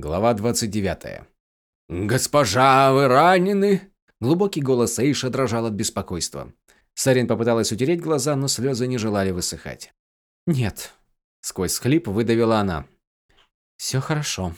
Глава 29. «Госпожа, вы ранены?» Глубокий голос Эйша дрожал от беспокойства. Сарин попыталась утереть глаза, но слезы не желали высыхать. «Нет», – сквозь схлип выдавила она. «Все хорошо».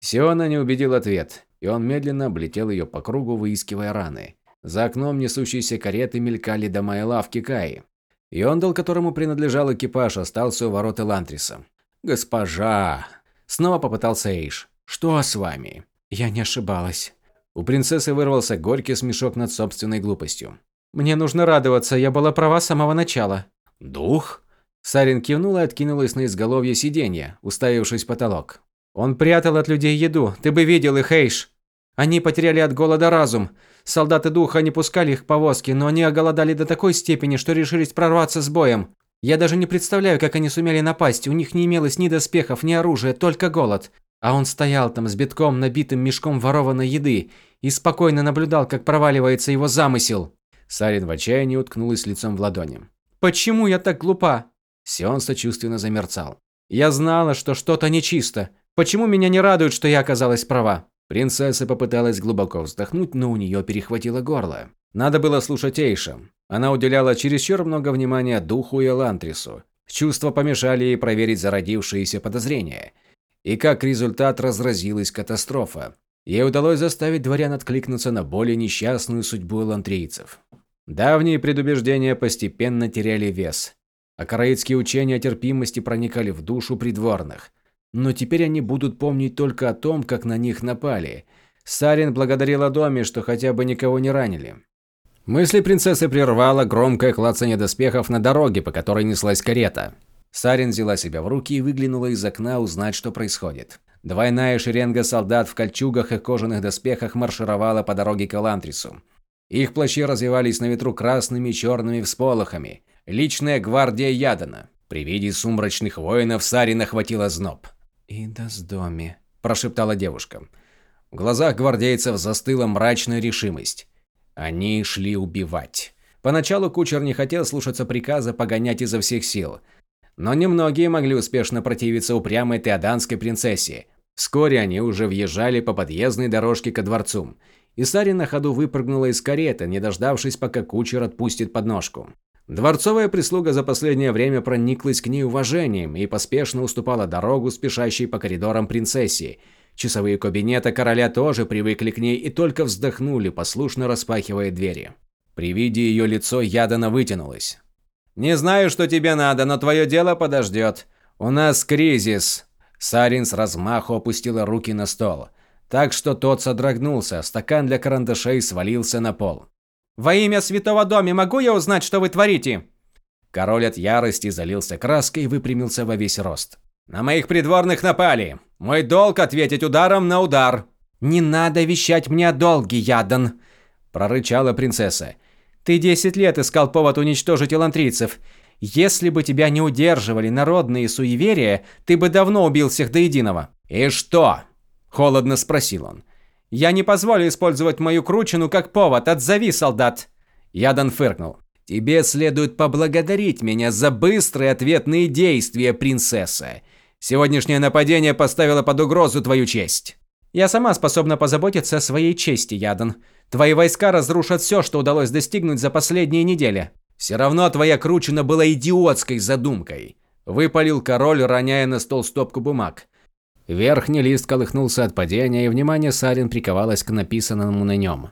Сиона не убедил ответ, и он медленно облетел ее по кругу, выискивая раны. За окном несущиеся кареты мелькали дома и лавки Каи. Йондал, которому принадлежал экипаж, остался у ворот Элантриса. «Госпожа!» Снова попытался Эйш. «Что с вами?» Я не ошибалась. У принцессы вырвался горький смешок над собственной глупостью. «Мне нужно радоваться, я была права с самого начала». «Дух?» Сарин кивнул и откинулась на изголовье сиденья, уставившись в потолок. «Он прятал от людей еду, ты бы видел их, Эйш. Они потеряли от голода разум. Солдаты духа не пускали их повозки, но они оголодали до такой степени, что решились прорваться с боем. Я даже не представляю, как они сумели напасть. У них не имелось ни доспехов, ни оружия, только голод. А он стоял там с битком набитым мешком ворованной еды и спокойно наблюдал, как проваливается его замысел. Сарин в отчаянии уткнулась лицом в ладони. Почему я так глупа? Сион сочувственно замерцал. Я знала, что что-то нечисто. Почему меня не радует, что я оказалась права? Принцесса попыталась глубоко вздохнуть, но у нее перехватило горло. Надо было слушать Эйша. Она уделяла чересчур много внимания духу и Элантрису. Чувства помешали ей проверить зародившиеся подозрения. И как результат разразилась катастрофа. Ей удалось заставить дворян откликнуться на более несчастную судьбу элантрийцев. Давние предубеждения постепенно теряли вес, а караитские учения терпимости проникали в душу придворных – но теперь они будут помнить только о том, как на них напали. Сарин благодарил Адоми, что хотя бы никого не ранили. Мысли принцессы прервало громкое клацание доспехов на дороге, по которой неслась карета. Сарин взяла себя в руки и выглянула из окна узнать, что происходит. Двойная шеренга солдат в кольчугах и кожаных доспехах маршировала по дороге к Элантрису. Их плащи развивались на ветру красными и черными всполохами. Личная гвардия Ядана. При виде сумрачных воинов Сарин охватила зноб. «Идас доме», – прошептала девушка. В глазах гвардейцев застыла мрачная решимость. Они шли убивать. Поначалу кучер не хотел слушаться приказа погонять изо всех сил. Но немногие могли успешно противиться упрямой теоданской принцессе. Вскоре они уже въезжали по подъездной дорожке ко дворцу. И Сари на ходу выпрыгнула из кареты, не дождавшись, пока кучер отпустит подножку. Дворцовая прислуга за последнее время прониклась к ней уважением и поспешно уступала дорогу спешащей по коридорам принцессе. Часовые кабинета короля тоже привыкли к ней и только вздохнули, послушно распахивая двери. При виде ее лицо Ядана вытянулось. «Не знаю, что тебе надо, но твое дело подождет. У нас кризис». Сарин с размаху опустила руки на стол. Так что тот содрогнулся, стакан для карандашей свалился на пол. Во имя святого дома могу я узнать, что вы творите?» Король от ярости залился краской и выпрямился во весь рост. «На моих придворных напали. Мой долг ответить ударом на удар». «Не надо вещать мне о долге, Ядан!» – прорычала принцесса. «Ты десять лет искал повод уничтожить элантрийцев. Если бы тебя не удерживали народные суеверия, ты бы давно убил всех до единого». «И что?» – холодно спросил он. Я не позволю использовать мою кручину как повод. Отзови, солдат!» Ядан фыркнул. «Тебе следует поблагодарить меня за быстрые ответные действия, принцесса. Сегодняшнее нападение поставило под угрозу твою честь». «Я сама способна позаботиться о своей чести, Ядан. Твои войска разрушат все, что удалось достигнуть за последние недели». «Все равно твоя кручина была идиотской задумкой», – выпалил король, роняя на стол стопку бумаг. Верхний лист колыхнулся от падения, и внимание Сарин приковалось к написанному на нем.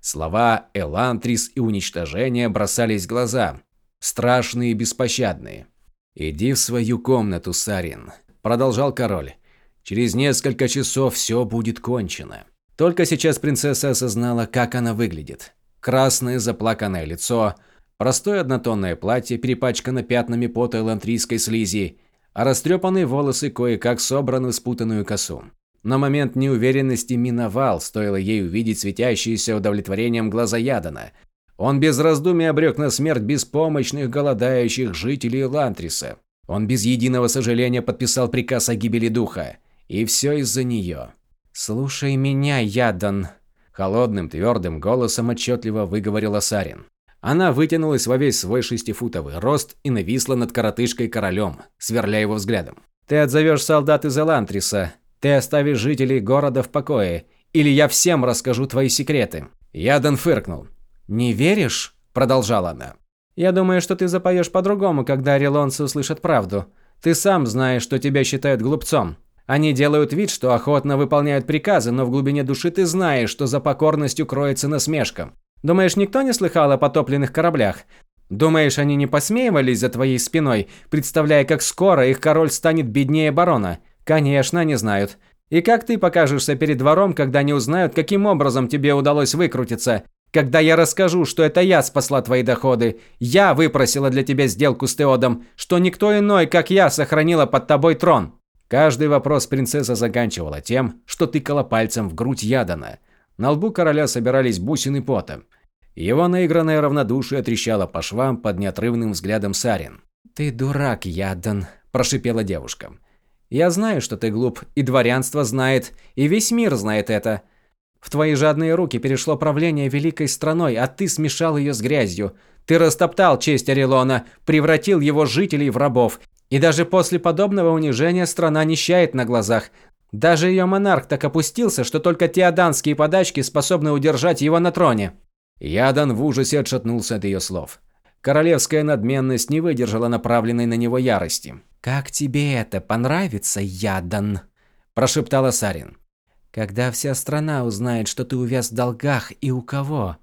Слова «элантрис» и «уничтожение» бросались в глаза. Страшные и беспощадные. «Иди в свою комнату, Сарин», – продолжал король. «Через несколько часов все будет кончено». Только сейчас принцесса осознала, как она выглядит. Красное заплаканное лицо, простое однотонное платье, перепачкано пятнами пота элантрийской слизи, а растрепанные волосы кое-как собраны в спутанную косу. Но момент неуверенности миновал, стоило ей увидеть светящиеся удовлетворением глаза Ядана. Он без раздумий обрек на смерть беспомощных голодающих жителей Лантриса. Он без единого сожаления подписал приказ о гибели духа. И все из-за нее. «Слушай меня, Ядан», – холодным твердым голосом отчетливо выговорил Асарин. Она вытянулась во весь свой шестифутовый рост и нависла над коротышкой королем, сверля его взглядом. «Ты отзовешь солдат из Элантриса. Ты оставишь жителей города в покое, или я всем расскажу твои секреты». Ядан фыркнул. «Не веришь?» – продолжала она. «Я думаю, что ты запоешь по-другому, когда орелонцы услышат правду. Ты сам знаешь, что тебя считают глупцом. Они делают вид, что охотно выполняют приказы, но в глубине души ты знаешь, что за покорностью кроется насмешка. Думаешь, никто не слыхал о потопленных кораблях? Думаешь, они не посмеивались за твоей спиной, представляя, как скоро их король станет беднее барона? Конечно, они знают. И как ты покажешься перед двором, когда они узнают, каким образом тебе удалось выкрутиться? Когда я расскажу, что это я спасла твои доходы, я выпросила для тебя сделку с Теодом, что никто иной, как я, сохранила под тобой трон. Каждый вопрос принцесса заканчивала тем, что тыкала пальцем в грудь Ядана. На лбу короля собирались бусины пота. Его наигранное равнодушие трещало по швам под неотрывным взглядом Сарин. «Ты дурак, Ядан», – прошипела девушка. «Я знаю, что ты глуп, и дворянство знает, и весь мир знает это. В твои жадные руки перешло правление великой страной, а ты смешал ее с грязью. Ты растоптал честь Орелона, превратил его жителей в рабов, и даже после подобного унижения страна нищает на глазах. Даже ее монарх так опустился, что только теоданские подачки способны удержать его на троне. Ядан в ужасе отшатнулся от ее слов. Королевская надменность не выдержала направленной на него ярости. «Как тебе это понравится, Ядан?» – прошептала Сарин. «Когда вся страна узнает, что ты увяз в долгах, и у кого?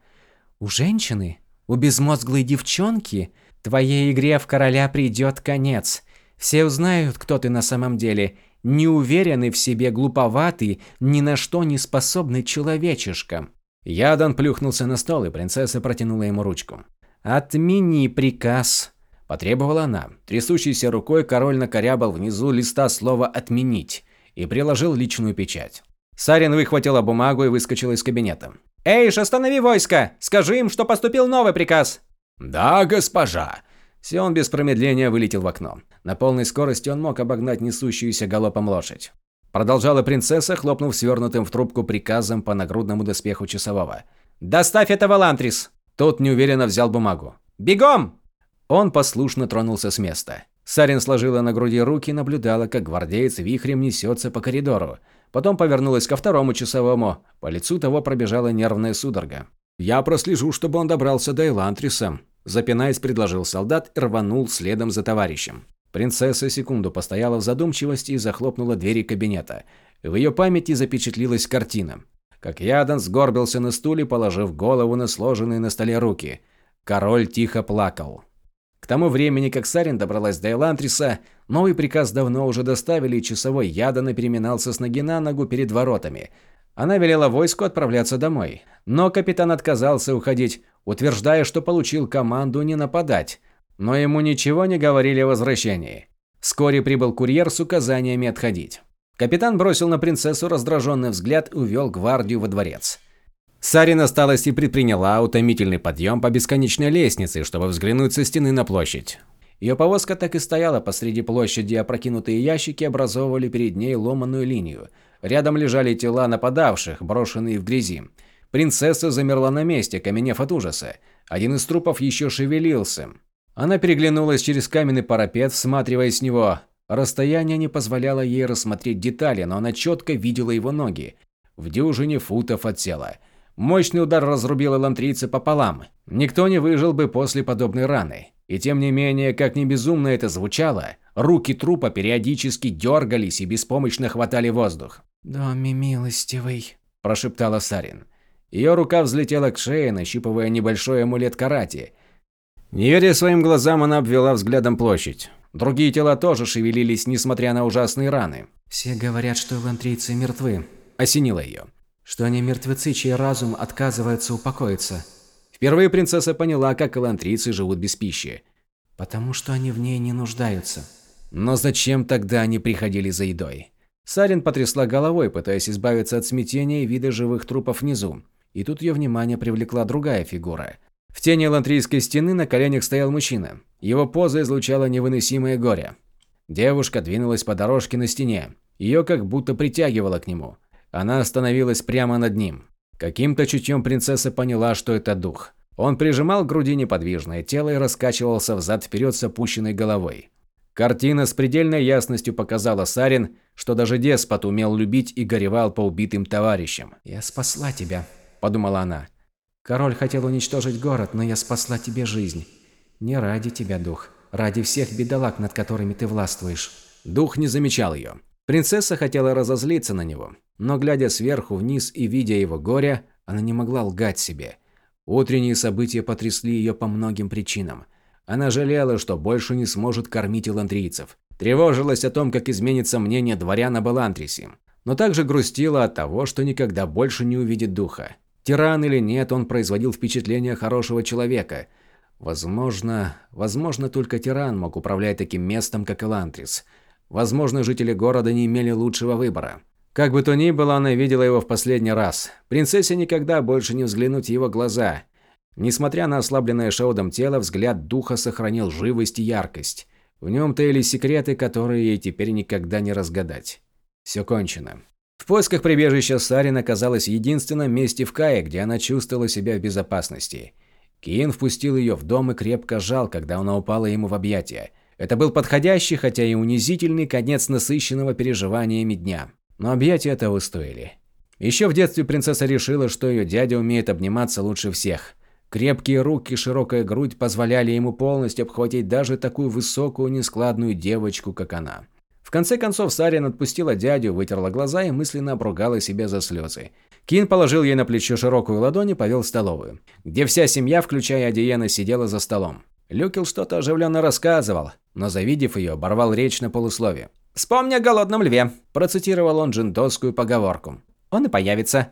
У женщины? У безмозглой девчонки? Твоей игре в короля придет конец. Все узнают, кто ты на самом деле. Неуверенный в себе, глуповатый, ни на что не способный человечишка. Ядан плюхнулся на стол, и принцесса протянула ему ручку. «Отмени приказ», – потребовала она. Трясущейся рукой король накорябал внизу листа слова «отменить» и приложил личную печать. Сарин выхватила бумагу и выскочила из кабинета. «Эйш, останови войско! Скажи им, что поступил новый приказ!» «Да, госпожа!» Сион без промедления вылетел в окно. На полной скорости он мог обогнать несущуюся галопом лошадь. Продолжала принцесса, хлопнув свернутым в трубку приказом по нагрудному доспеху часового. «Доставь этого Лантрис!» Тот неуверенно взял бумагу. «Бегом!» Он послушно тронулся с места. Сарин сложила на груди руки и наблюдала, как гвардеец вихрем несется по коридору. Потом повернулась ко второму часовому. По лицу того пробежала нервная судорога. «Я прослежу, чтобы он добрался до Элантриса», Запинаясь, предложил солдат и рванул следом за товарищем. Принцесса секунду постояла в задумчивости и захлопнула двери кабинета. В ее памяти запечатлилась картина. Как Ядан сгорбился на стуле, положив голову на сложенные на столе руки. Король тихо плакал. К тому времени, как Сарин добралась до Элантриса, новый приказ давно уже доставили, и часовой Ядана переминался с ноги на ногу перед воротами. Она велела войску отправляться домой. Но капитан отказался уходить, утверждая, что получил команду не нападать, но ему ничего не говорили о возвращении. Вскоре прибыл курьер с указаниями отходить. Капитан бросил на принцессу раздраженный взгляд и увел гвардию во дворец. Сарин осталась и предприняла утомительный подъем по бесконечной лестнице, чтобы взглянуть со стены на площадь. Ее повозка так и стояла посреди площади, опрокинутые ящики образовывали перед ней ломаную линию. Рядом лежали тела нападавших, брошенные в грязи. Принцесса замерла на месте, каменев от ужаса. Один из трупов еще шевелился. Она переглянулась через каменный парапет, всматриваясь в него. Расстояние не позволяло ей рассмотреть детали, но она четко видела его ноги. В дюжине футов от тела. Мощный удар разрубил элантрийца пополам. Никто не выжил бы после подобной раны. И тем не менее, как ни безумно это звучало, руки трупа периодически дергались и беспомощно хватали воздух. «Доми милостивый», – прошептала Сарин. Ее рука взлетела к шее, нащипывая небольшой амулет карати. Не веря своим глазам, она обвела взглядом площадь. Другие тела тоже шевелились, несмотря на ужасные раны. «Все говорят, что вантрийцы мертвы», – осенило ее. «Что они мертвецы, чей разум отказывается упокоиться». Впервые принцесса поняла, как элантрийцы живут без пищи. «Потому что они в ней не нуждаются». Но зачем тогда они приходили за едой? Сарин потрясла головой, пытаясь избавиться от смятения и вида живых трупов внизу. И тут ее внимание привлекла другая фигура. В тени лантрийской стены на коленях стоял мужчина. Его поза излучала невыносимое горе. Девушка двинулась по дорожке на стене. Ее как будто притягивало к нему. Она остановилась прямо над ним. Каким-то чутьем принцесса поняла, что это дух. Он прижимал к груди неподвижное тело и раскачивался взад-вперед с опущенной головой. Картина с предельной ясностью показала Сарин, что даже деспот умел любить и горевал по убитым товарищам. «Я спасла тебя», – подумала она. «Король хотел уничтожить город, но я спасла тебе жизнь. Не ради тебя, дух, ради всех бедолаг, над которыми ты властвуешь». Дух не замечал ее. Принцесса хотела разозлиться на него, но глядя сверху вниз и видя его горе, она не могла лгать себе. Утренние события потрясли ее по многим причинам. Она жалела, что больше не сможет кормить элантрийцев. Тревожилась о том, как изменится мнение дворян об Элантрисе. Но также грустила от того, что никогда больше не увидит духа. Тиран или нет, он производил впечатление хорошего человека. Возможно, возможно, только тиран мог управлять таким местом, как Элантрис. Возможно, жители города не имели лучшего выбора. Как бы то ни было, она видела его в последний раз. Принцессе никогда больше не взглянуть в его глаза. Несмотря на ослабленное шаудом тело, взгляд духа сохранил живость и яркость. В нем таились секреты, которые ей теперь никогда не разгадать. Все кончено. В поисках прибежища Сарин оказалась в единственном месте в Кае, где она чувствовала себя в безопасности. Киин впустил ее в дом и крепко жал, когда она упала ему в объятия. Это был подходящий, хотя и унизительный конец насыщенного переживаниями дня. Но объятия того стоили. Еще в детстве принцесса решила, что ее дядя умеет обниматься лучше всех – Крепкие руки и широкая грудь позволяли ему полностью обхватить даже такую высокую нескладную девочку, как она. Конце концов Сарин отпустила дядю, вытерла глаза и мысленно обругала себя за слезы. Кин положил ей на плечо широкую ладонь и повел в столовую, где вся семья, включая Адиена, сидела за столом. Люкел что-то оживленно рассказывал, но, завидев ее, оборвал речь на полусловие. «Вспомни о голодном льве», – процитировал он джиндосскую поговорку. «Он и появится».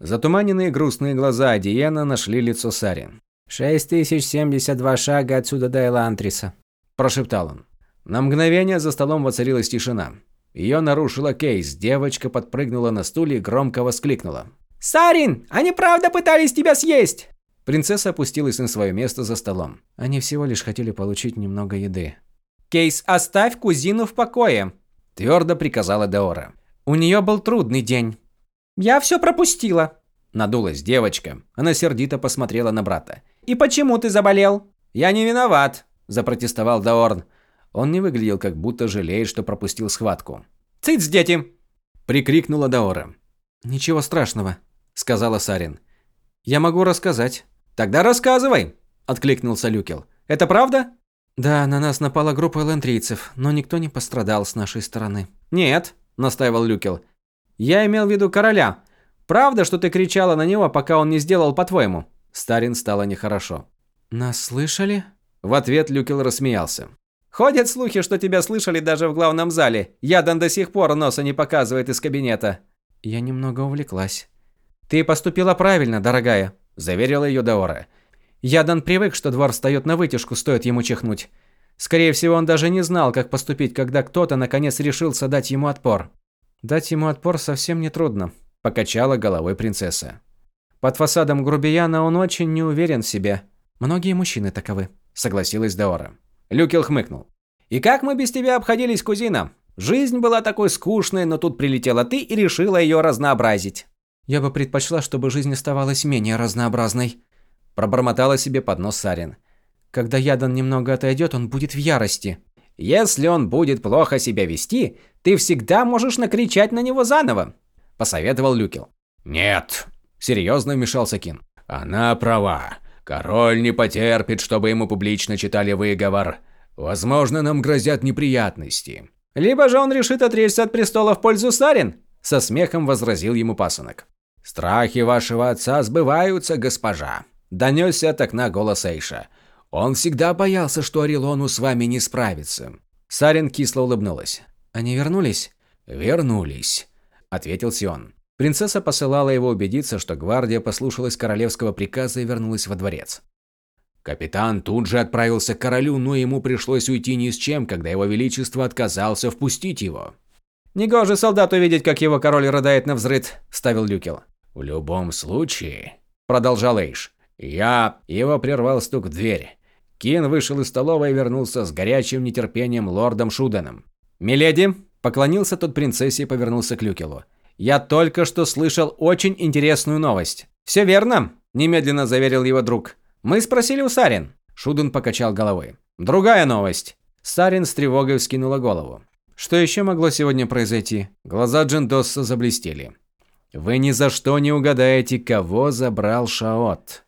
Затуманенные грустные глаза Адиена нашли лицо Сари. «Шесть тысяч семьдесят два шага отсюда до Элантриса», – прошептал он. На мгновение за столом воцарилась тишина. Ее нарушила Кейс. Девочка подпрыгнула на стуле и громко воскликнула. «Сарин, они правда пытались тебя съесть!» Принцесса опустилась на свое место за столом. Они всего лишь хотели получить немного еды. «Кейс, оставь кузину в покое!» – твердо приказала Деора. «У нее был трудный день. «Я все пропустила!» Надулась девочка. Она сердито посмотрела на брата. «И почему ты заболел?» «Я не виноват!» – запротестовал Даорн. Он не выглядел, как будто жалеет, что пропустил схватку. «Цыц, дети!» – прикрикнула Даора. «Ничего страшного», – сказала Сарин. «Я могу рассказать». «Тогда рассказывай!» – откликнулся Люкел. «Это правда?» «Да, на нас напала группа элантрийцев, но никто не пострадал с нашей стороны». «Нет», – настаивал Люкел. Я имел в виду короля. Правда, что ты кричала на него, пока он не сделал по-твоему? Старин стало нехорошо. Нас слышали? В ответ Люкел рассмеялся. Ходят слухи, что тебя слышали даже в главном зале. Ядан до сих пор носа не показывает из кабинета. Я немного увлеклась. Ты поступила правильно, дорогая, заверила ее Даора. Ядан привык, что двор встает на вытяжку, стоит ему чихнуть. Скорее всего, он даже не знал, как поступить, когда кто-то наконец решился дать ему отпор. Дать ему отпор совсем не трудно, покачала головой принцесса. Под фасадом грубияна он очень не уверен в себе. Многие мужчины таковы, согласилась Даора. Люкел хмыкнул. И как мы без тебя обходились, кузина? Жизнь была такой скучной, но тут прилетела ты и решила ее разнообразить. Я бы предпочла, чтобы жизнь оставалась менее разнообразной, пробормотала себе под нос Сарин. Когда Ядан немного отойдет, он будет в ярости. Если он будет плохо себя вести, ты всегда можешь накричать на него заново», – посоветовал Люкел. «Нет», – серьезно вмешался Кин. «Она права. Король не потерпит, чтобы ему публично читали выговор. Возможно, нам грозят неприятности». «Либо же он решит отречься от престола в пользу Сарин», – со смехом возразил ему пасынок. «Страхи вашего отца сбываются, госпожа», – донесся от окна голос Эйша. Он всегда боялся, что Орелону с вами не справится. Сарин кисло улыбнулась. Они вернулись? Вернулись, ответил Сион. Принцесса посылала его убедиться, что гвардия послушалась королевского приказа и вернулась во дворец. Капитан тут же отправился к королю, но ему пришлось уйти ни с чем, когда его величество отказался впустить его. «Негоже солдату видеть, как его король рыдает на взрыд», – ставил Люкел. «В любом случае», – продолжал Эйш, – «я...» Его прервал стук в дверь. Кин вышел из столовой и вернулся с горячим нетерпением лордом Шуденом. «Миледи!» – поклонился тот принцессе и повернулся к Люкелу. «Я только что слышал очень интересную новость». «Все верно», – немедленно заверил его друг. «Мы спросили у Сарин». Шуден покачал головой. «Другая новость». Сарин с тревогой вскинула голову. Что еще могло сегодня произойти? Глаза Джиндосса заблестели. Вы ни за что не угадаете, кого забрал Шаот.